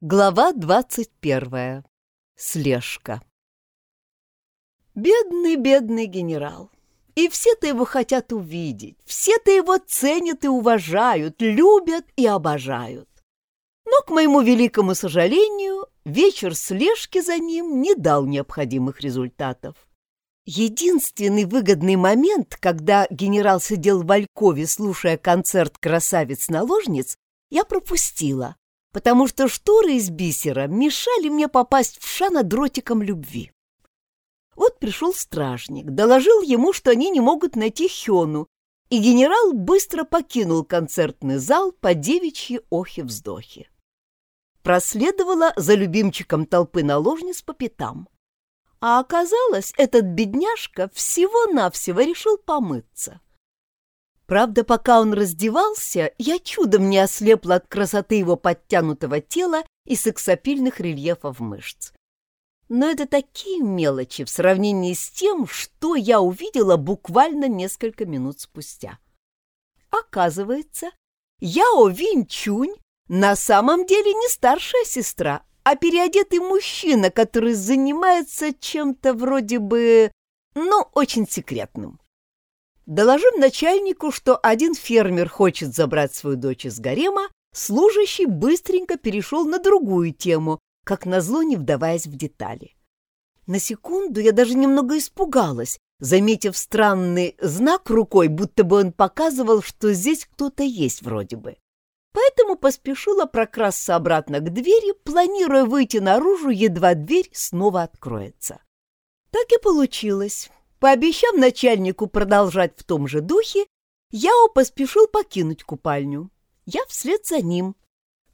Глава двадцать первая. Слежка. Бедный, бедный генерал. И все-то его хотят увидеть, все-то его ценят и уважают, любят и обожают. Но, к моему великому сожалению, вечер слежки за ним не дал необходимых результатов. Единственный выгодный момент, когда генерал сидел в Алькове, слушая концерт красавиц-наложниц, я пропустила потому что шторы из бисера мешали мне попасть в Шана дротиком любви. Вот пришел стражник, доложил ему, что они не могут найти Хёну, и генерал быстро покинул концертный зал по девичьи охи-вздохи. Проследовала за любимчиком толпы наложниц по пятам. А оказалось, этот бедняжка всего-навсего решил помыться. Правда, пока он раздевался, я чудом не ослепла от красоты его подтянутого тела и сексапильных рельефов мышц. Но это такие мелочи в сравнении с тем, что я увидела буквально несколько минут спустя. Оказывается, Яо Винчунь на самом деле не старшая сестра, а переодетый мужчина, который занимается чем-то вроде бы, ну, очень секретным. Доложим начальнику, что один фермер хочет забрать свою дочь из гарема, служащий быстренько перешел на другую тему, как назло не вдаваясь в детали. На секунду я даже немного испугалась, заметив странный знак рукой, будто бы он показывал, что здесь кто-то есть вроде бы. Поэтому поспешила прокрасться обратно к двери, планируя выйти наружу, едва дверь снова откроется. Так и получилось. Пообещав начальнику продолжать в том же духе, Яо поспешил покинуть купальню. Я вслед за ним,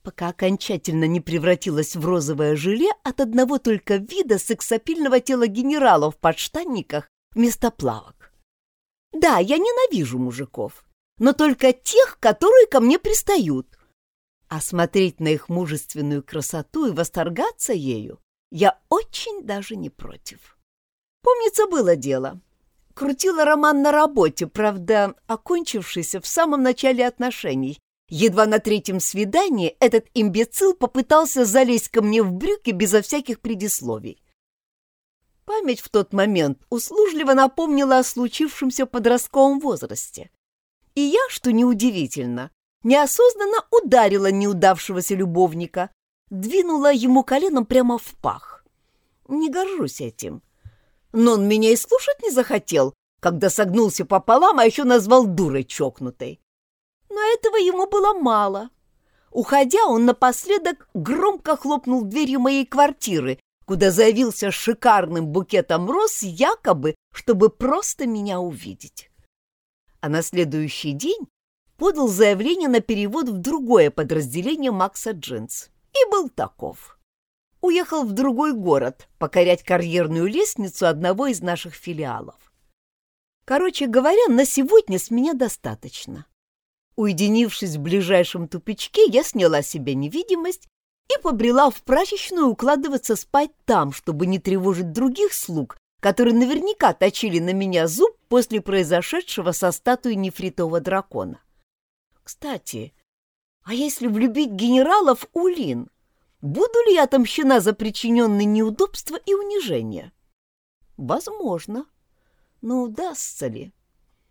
пока окончательно не превратилась в розовое желе от одного только вида сексапильного тела генерала в подштанниках вместо плавок. Да, я ненавижу мужиков, но только тех, которые ко мне пристают. А смотреть на их мужественную красоту и восторгаться ею я очень даже не против. Помнится, было дело. Крутила роман на работе, правда, окончившийся в самом начале отношений. Едва на третьем свидании этот имбецил попытался залезть ко мне в брюки безо всяких предисловий. Память в тот момент услужливо напомнила о случившемся подростковом возрасте. И я, что неудивительно, неосознанно ударила неудавшегося любовника, двинула ему коленом прямо в пах. Не горжусь этим но он меня и слушать не захотел, когда согнулся пополам, а еще назвал дурой чокнутой. Но этого ему было мало. Уходя, он напоследок громко хлопнул дверью моей квартиры, куда заявился шикарным букетом роз, якобы, чтобы просто меня увидеть. А на следующий день подал заявление на перевод в другое подразделение Макса Джинс. И был таков уехал в другой город покорять карьерную лестницу одного из наших филиалов. Короче говоря, на сегодня с меня достаточно. Уединившись в ближайшем тупичке, я сняла себе невидимость и побрела в прачечную укладываться спать там, чтобы не тревожить других слуг, которые наверняка точили на меня зуб после произошедшего со статуей нефритового дракона. Кстати, а если влюбить генерала в Улин? Буду ли я отомщена за причиненные неудобства и унижения? Возможно. Но удастся ли?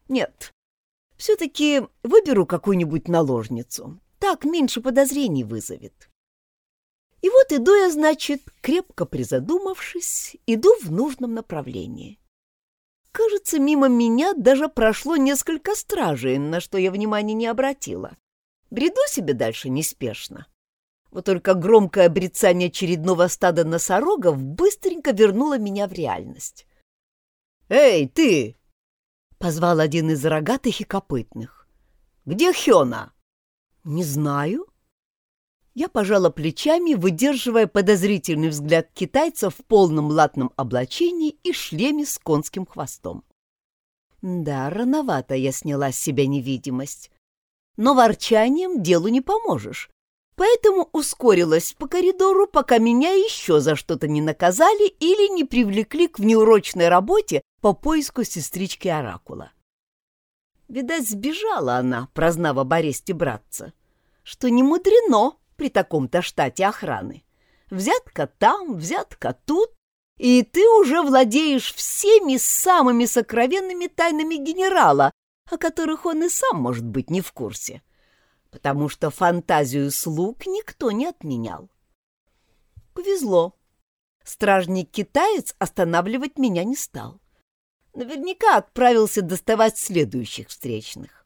Нет. Все-таки выберу какую-нибудь наложницу. Так меньше подозрений вызовет. И вот иду я, значит, крепко призадумавшись, иду в нужном направлении. Кажется, мимо меня даже прошло несколько стражей, на что я внимания не обратила. Бреду себе дальше неспешно. Вот только громкое обрицание очередного стада носорогов быстренько вернуло меня в реальность. «Эй, ты!» — позвал один из рогатых и копытных. «Где Хёна?» «Не знаю». Я пожала плечами, выдерживая подозрительный взгляд китайца в полном латном облачении и шлеме с конским хвостом. Да, рановато я сняла с себя невидимость. Но ворчанием делу не поможешь поэтому ускорилась по коридору, пока меня еще за что-то не наказали или не привлекли к внеурочной работе по поиску сестрички Оракула. Видать, сбежала она, прознав об аресте братца, что не мудрено при таком-то штате охраны. Взятка там, взятка тут, и ты уже владеешь всеми самыми сокровенными тайнами генерала, о которых он и сам, может быть, не в курсе, потому что фантазию слуг никто не отменял. Повезло. Стражник-китаец останавливать меня не стал. Наверняка отправился доставать следующих встречных.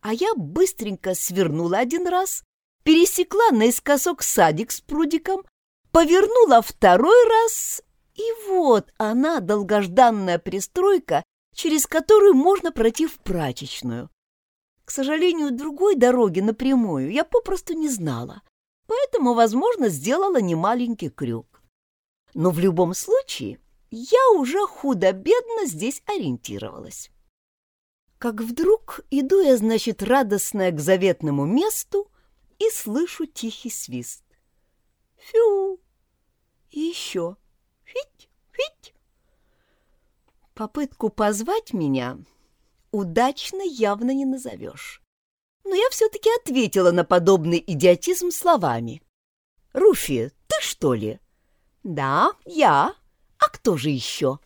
А я быстренько свернула один раз, пересекла наискосок садик с прудиком, повернула второй раз, и вот она, долгожданная пристройка, через которую можно пройти в прачечную. К сожалению, другой дороги напрямую я попросту не знала, поэтому, возможно, сделала немаленький крюк. Но в любом случае я уже худо-бедно здесь ориентировалась. Как вдруг иду я, значит, радостная к заветному месту и слышу тихий свист. Фю! И еще. Фить, фить. Попытку позвать меня удачно явно не назовешь. Но я все-таки ответила на подобный идиотизм словами. «Руфи, ты что ли?» «Да, я. А кто же еще?»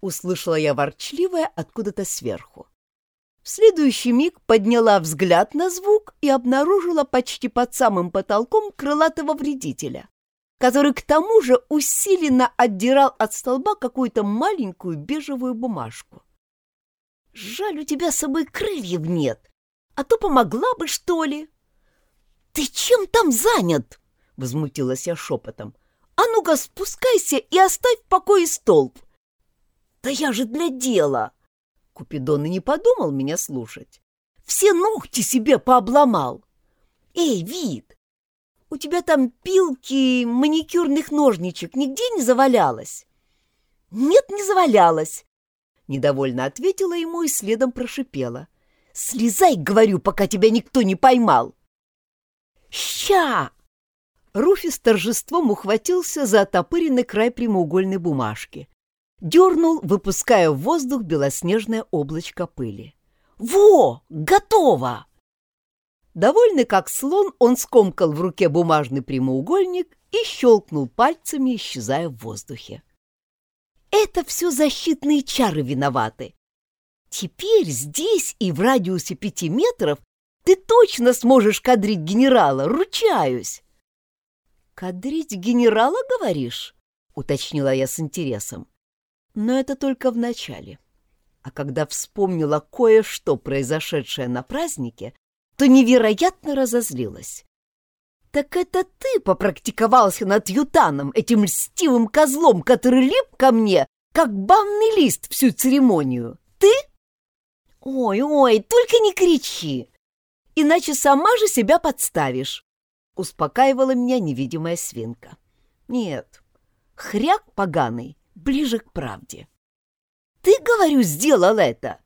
Услышала я ворчливое откуда-то сверху. В следующий миг подняла взгляд на звук и обнаружила почти под самым потолком крылатого вредителя который к тому же усиленно отдирал от столба какую-то маленькую бежевую бумажку. «Жаль, у тебя с собой крыльев нет, а то помогла бы, что ли!» «Ты чем там занят?» — возмутилась я шепотом. «А ну-ка спускайся и оставь в покое столб!» «Да я же для дела!» Купидон и не подумал меня слушать. «Все ногти себе пообломал!» «Эй, Вид, у тебя там пилки, маникюрных ножничек нигде не завалялось?» «Нет, не завалялось!» Недовольно ответила ему и следом прошипела. «Слезай, говорю, пока тебя никто не поймал!» «Ща!» Руфи с торжеством ухватился за отопыренный край прямоугольной бумажки. Дернул, выпуская в воздух белоснежное облачко пыли. «Во! Готово!» Довольный как слон, он скомкал в руке бумажный прямоугольник и щелкнул пальцами, исчезая в воздухе. Это все защитные чары виноваты. Теперь здесь и в радиусе пяти метров ты точно сможешь кадрить генерала, ручаюсь. Кадрить генерала, говоришь? Уточнила я с интересом. Но это только в начале. А когда вспомнила кое-что, произошедшее на празднике, то невероятно разозлилась. «Так это ты попрактиковался над Ютаном, этим льстивым козлом, который лип ко мне, как банный лист всю церемонию? Ты?» «Ой-ой, только не кричи, иначе сама же себя подставишь», — успокаивала меня невидимая свинка. «Нет, хряк поганый, ближе к правде». «Ты, говорю, сделал это!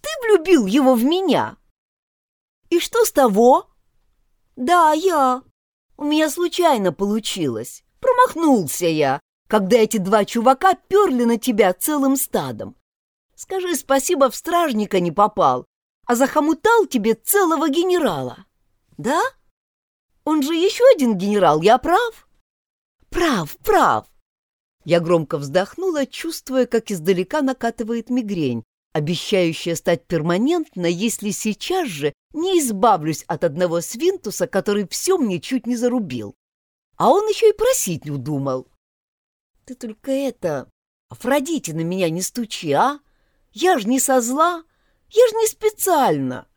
Ты влюбил его в меня!» «И что с того?» «Да, я. У меня случайно получилось. Промахнулся я, когда эти два чувака перли на тебя целым стадом. Скажи спасибо, в стражника не попал, а захомутал тебе целого генерала. Да? Он же еще один генерал, я прав?» «Прав, прав!» Я громко вздохнула, чувствуя, как издалека накатывает мигрень, обещающая стать перманентной, если сейчас же не избавлюсь от одного свинтуса, который все мне чуть не зарубил. А он еще и просить не удумал. Ты только это, Афродите на меня не стучи, а? Я ж не со зла, я ж не специально.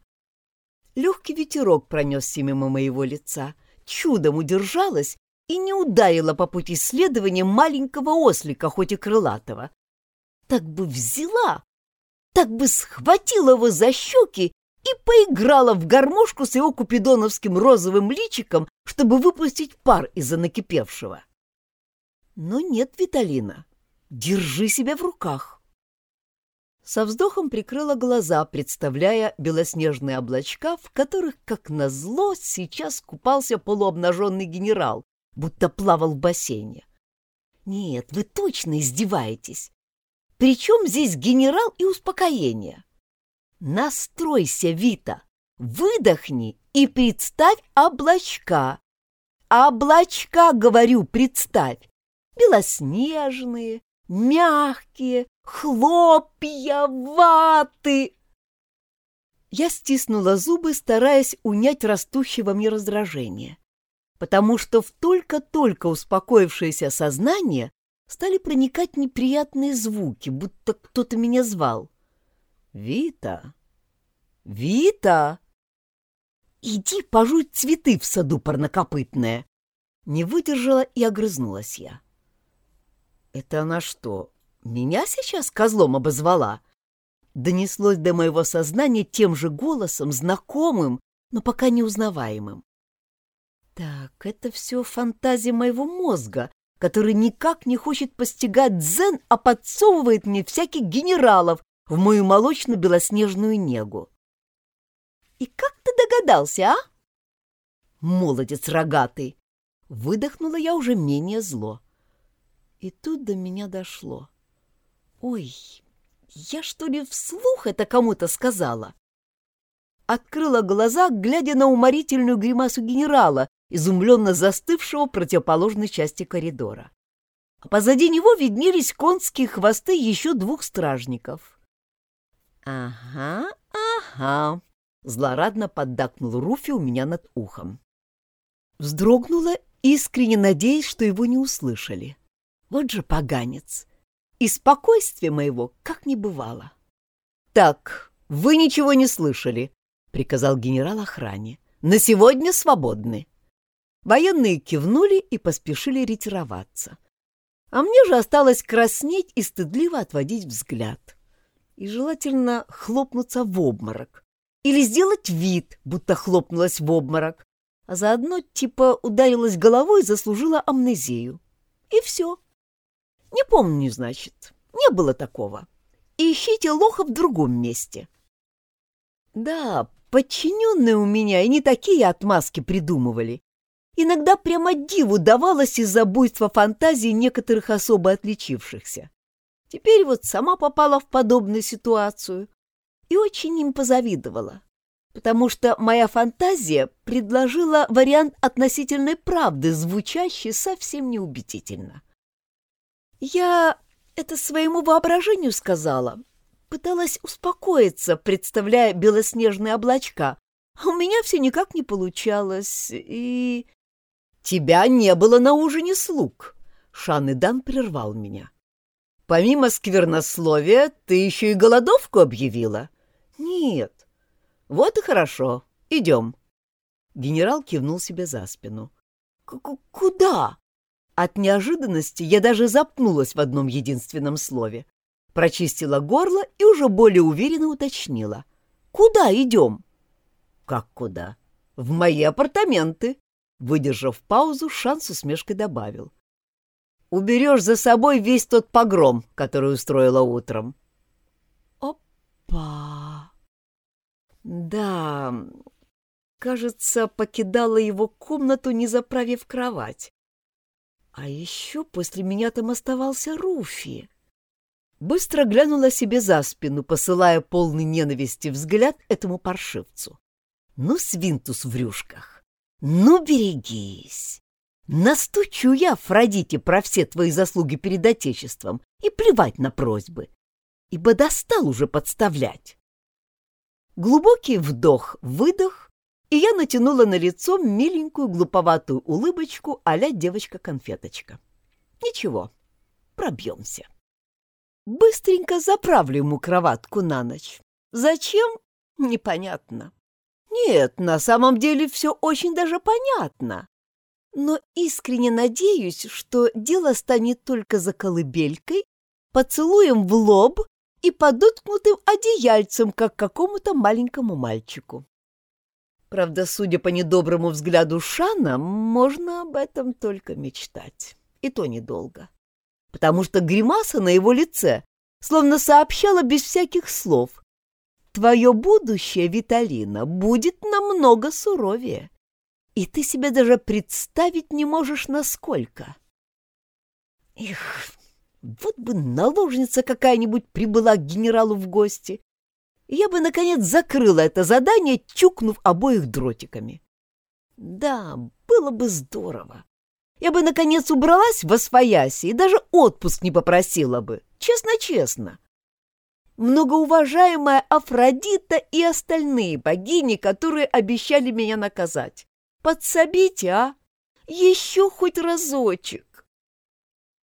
Легкий ветерок пронесся мимо моего лица, чудом удержалась и не ударила по пути следования маленького ослика, хоть и крылатого. Так бы взяла, так бы схватила его за щеки и поиграла в гармошку с его купидоновским розовым личиком, чтобы выпустить пар из-за накипевшего. Но нет, Виталина, держи себя в руках. Со вздохом прикрыла глаза, представляя белоснежные облачка, в которых, как назло, сейчас купался полуобнаженный генерал, будто плавал в бассейне. Нет, вы точно издеваетесь. Причем здесь генерал и успокоение? Настройся, Вита, выдохни и представь облачка. облачка, говорю, представь, белоснежные, мягкие, хлопья, ваты. Я стиснула зубы, стараясь унять растущее во мне раздражение, потому что в только-только успокоившееся сознание стали проникать неприятные звуки, будто кто-то меня звал. «Вита! Вита!» «Иди пожуй цветы в саду парнокопытная!» Не выдержала и огрызнулась я. «Это она что, меня сейчас козлом обозвала?» Донеслось до моего сознания тем же голосом, знакомым, но пока неузнаваемым. Так, это все фантазия моего мозга, который никак не хочет постигать дзен, а подсовывает мне всяких генералов в мою молочно-белоснежную негу. И как ты догадался, а? Молодец рогатый! Выдохнула я уже менее зло. И тут до меня дошло. Ой, я что ли вслух это кому-то сказала? Открыла глаза, глядя на уморительную гримасу генерала, изумленно застывшего в противоположной части коридора. А позади него виднелись конские хвосты еще двух стражников. «Ага, ага», — злорадно поддакнул Руфи у меня над ухом. Вздрогнула, искренне надеясь, что его не услышали. Вот же поганец! И спокойствия моего как не бывало. «Так, вы ничего не слышали», — приказал генерал охране. «На сегодня свободны». Военные кивнули и поспешили ретироваться. А мне же осталось краснеть и стыдливо отводить взгляд. И желательно хлопнуться в обморок. Или сделать вид, будто хлопнулась в обморок, а заодно типа ударилась головой и заслужила амнезию. И все. Не помню, значит. Не было такого. ищите лоха в другом месте. Да, подчиненные у меня и не такие отмазки придумывали. Иногда прямо диву давалось из-за буйства фантазии некоторых особо отличившихся. Теперь вот сама попала в подобную ситуацию и очень им позавидовала, потому что моя фантазия предложила вариант относительной правды, звучащий совсем неубедительно. Я это своему воображению сказала, пыталась успокоиться, представляя белоснежные облачка, а у меня все никак не получалось, и... «Тебя не было на ужине слуг!» Шан Дан прервал меня. «Помимо сквернословия, ты еще и голодовку объявила?» «Нет». «Вот и хорошо. Идем». Генерал кивнул себе за спину. К «Куда?» От неожиданности я даже запнулась в одном единственном слове. Прочистила горло и уже более уверенно уточнила. «Куда идем?» «Как куда?» «В мои апартаменты», Выдержав паузу, шанс усмешкой добавил. «Уберешь за собой весь тот погром, который устроила утром». «Опа!» «Да, кажется, покидала его комнату, не заправив кровать. А еще после меня там оставался Руфи». Быстро глянула себе за спину, посылая полный ненависти взгляд этому паршивцу. Ну, свинтус в рюшках. Ну, берегись. Настучу я Афродите про все твои заслуги перед Отечеством и плевать на просьбы, ибо достал уже подставлять. Глубокий вдох-выдох, и я натянула на лицо миленькую глуповатую улыбочку а-ля девочка-конфеточка. Ничего, пробьемся. Быстренько заправлю ему кроватку на ночь. Зачем? Непонятно. Нет, на самом деле все очень даже понятно. Но искренне надеюсь, что дело станет только за колыбелькой, поцелуем в лоб и подуткнутым одеяльцем, как какому-то маленькому мальчику. Правда, судя по недоброму взгляду Шана, можно об этом только мечтать. И то недолго. Потому что гримаса на его лице словно сообщала без всяких слов, Твое будущее, Виталина, будет намного суровее. И ты себе даже представить не можешь, насколько. Эх, вот бы наложница какая-нибудь прибыла к генералу в гости. Я бы, наконец, закрыла это задание, чукнув обоих дротиками. Да, было бы здорово. Я бы, наконец, убралась в Освояси и даже отпуск не попросила бы. Честно-честно. Многоуважаемая Афродита и остальные богини, которые обещали меня наказать. Подсобите, а? Еще хоть разочек.